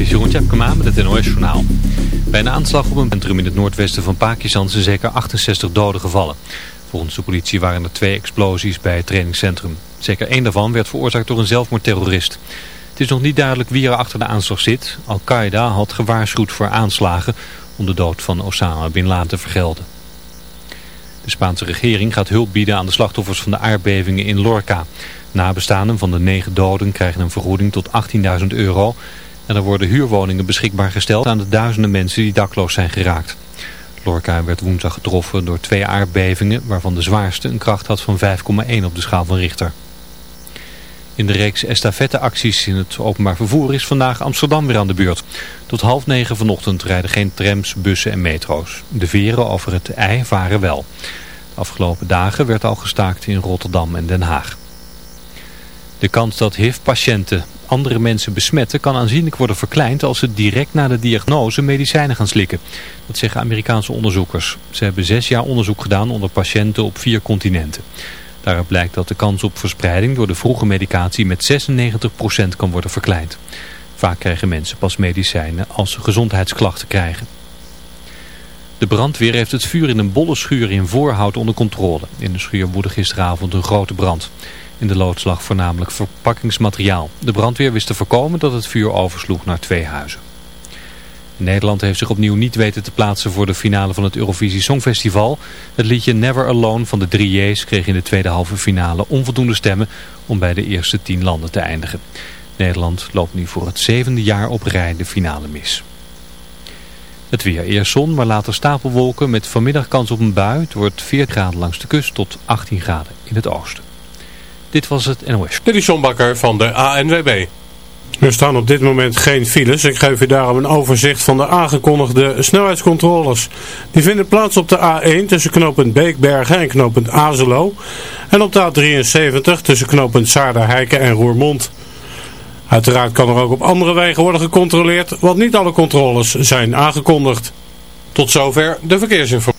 Dit is Jeroen Tjepkema met het NOS Journaal. Bij een aanslag op een centrum in het noordwesten van Pakistan zijn zeker 68 doden gevallen. Volgens de politie waren er twee explosies bij het trainingscentrum. Zeker één daarvan werd veroorzaakt door een zelfmoordterrorist. Het is nog niet duidelijk wie er achter de aanslag zit. Al-Qaeda had gewaarschuwd voor aanslagen om de dood van Osama Bin Laden te vergelden. De Spaanse regering gaat hulp bieden aan de slachtoffers van de aardbevingen in Lorca. Nabestaanden van de negen doden krijgen een vergoeding tot 18.000 euro. En er worden huurwoningen beschikbaar gesteld aan de duizenden mensen die dakloos zijn geraakt. Lorca werd woensdag getroffen door twee aardbevingen, waarvan de zwaarste een kracht had van 5,1 op de schaal van Richter. In de reeks estafetteacties in het openbaar vervoer is vandaag Amsterdam weer aan de beurt. Tot half negen vanochtend rijden geen trams, bussen en metro's. De veren over het IJ varen wel. Afgelopen dagen werd al gestaakt in Rotterdam en Den Haag. De kans dat HIV-patiënten andere mensen besmetten kan aanzienlijk worden verkleind als ze direct na de diagnose medicijnen gaan slikken. Dat zeggen Amerikaanse onderzoekers. Ze hebben zes jaar onderzoek gedaan onder patiënten op vier continenten. Daaruit blijkt dat de kans op verspreiding door de vroege medicatie met 96% kan worden verkleind. Vaak krijgen mensen pas medicijnen als ze gezondheidsklachten krijgen. De brandweer heeft het vuur in een bolle schuur in Voorhout onder controle. In de schuur woedde gisteravond een grote brand. In de loods lag voornamelijk verpakkingsmateriaal. De brandweer wist te voorkomen dat het vuur oversloeg naar twee huizen. Nederland heeft zich opnieuw niet weten te plaatsen voor de finale van het Eurovisie Songfestival. Het liedje Never Alone van de 3J's kreeg in de tweede halve finale onvoldoende stemmen om bij de eerste tien landen te eindigen. Nederland loopt nu voor het zevende jaar op rij de finale mis. Het weer eerst zon, maar later stapelwolken met vanmiddag kans op een bui. Het wordt 4 graden langs de kust tot 18 graden in het oosten. Dit was het NOS. Dit is John Bakker van de ANWB. Er staan op dit moment geen files. Ik geef u daarom een overzicht van de aangekondigde snelheidscontroles. Die vinden plaats op de A1 tussen knooppunt Beekbergen en knooppunt Azelo. En op de A73 tussen knooppunt Saarderheiken en Roermond. Uiteraard kan er ook op andere wegen worden gecontroleerd, want niet alle controles zijn aangekondigd. Tot zover de verkeersinformatie.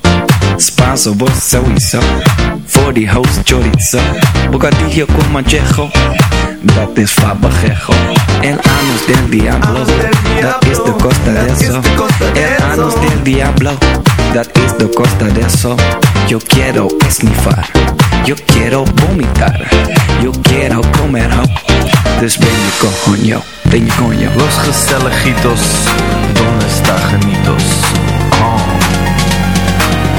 Spanso, vos die host chorizo. Bocadillo con manchejo. Dat is fabajejo. El anus del diablo. Dat is de costa de eso. El anus del diablo. Dat is de costa de eso. Yo quiero esnifar. Yo quiero vomitar. Yo quiero comer ho. Dus ben je coño. Ben je coño. Los gezelligitos, donde está genitos? Oh.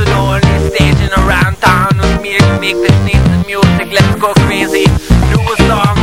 to the only station around town with me to make this nice music. Let's go crazy. Do a song.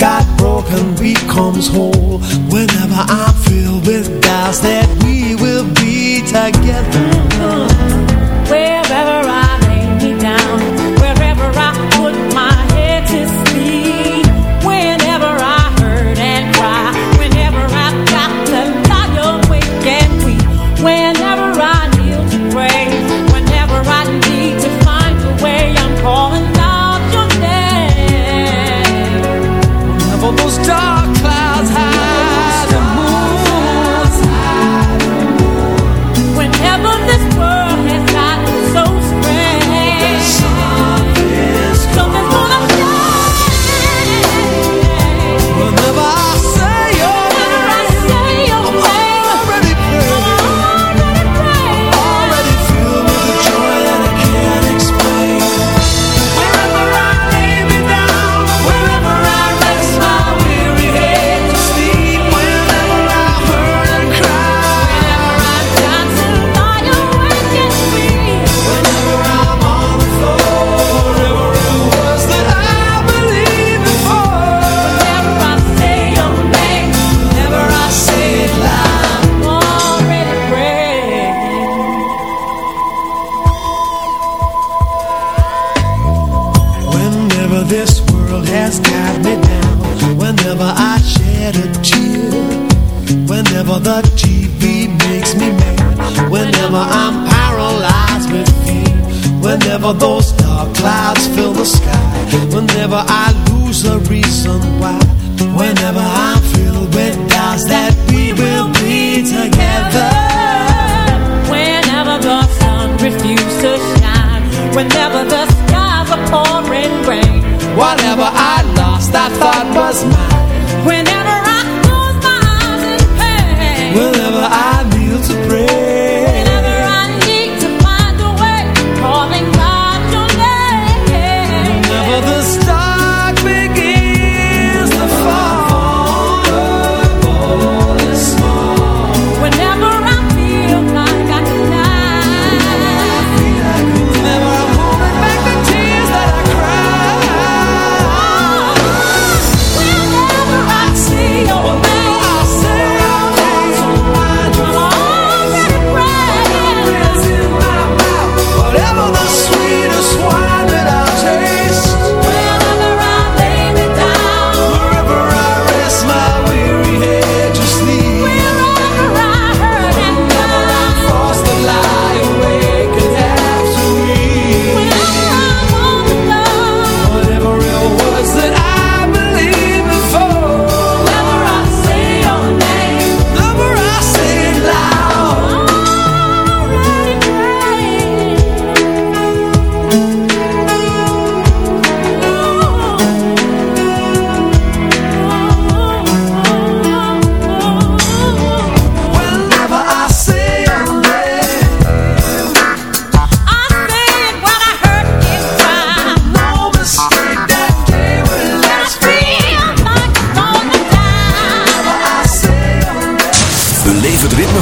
got broken becomes whole. Whenever I'm filled with doubts that we will be together. whenever the skies are pouring rain. Whatever I lost, I thought was mine. Whenever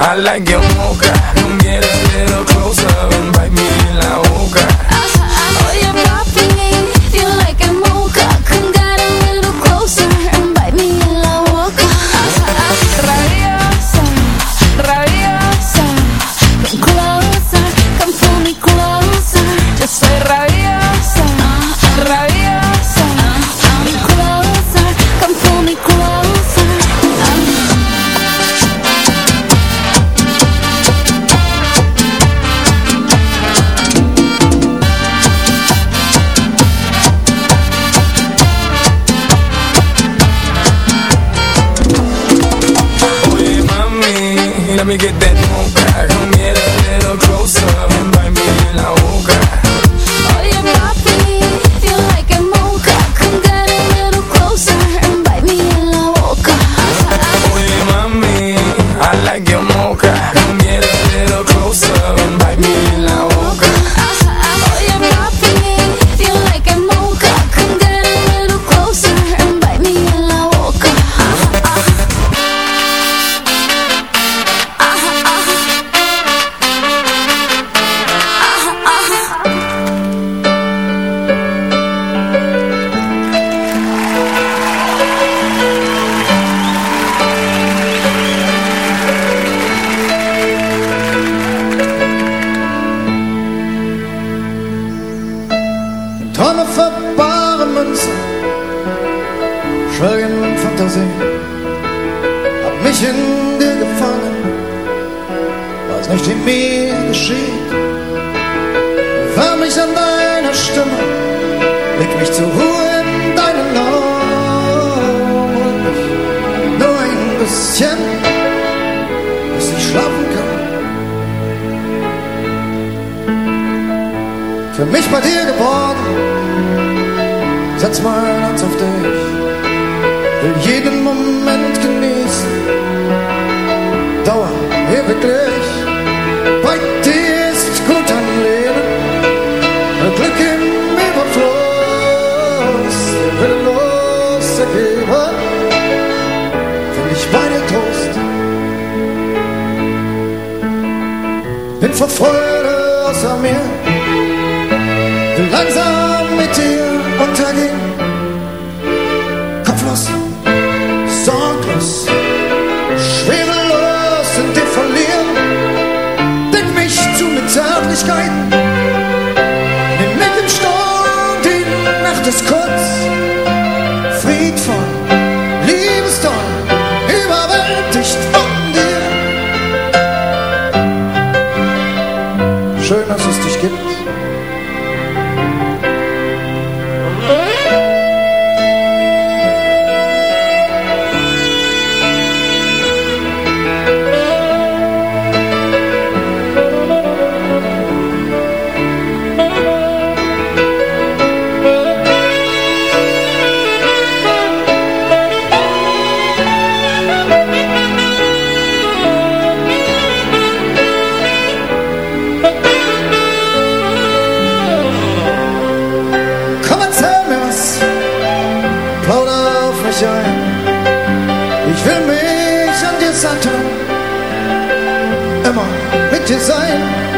I like your mocha. Get a little. leg mich zur Ruhe in deinem Lauf. Nur ein bisschen, bis ich schlafen kann. Für mich bei dir geworden, setz mein Herz auf dich. Will jeden Moment genießen, Dauer ewiglich. verfolgt er aus mir. Langsam Design.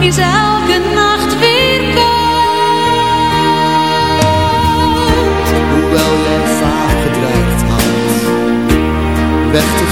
is elke nacht weer. Hoewel jij vaak gedreigd had, weg te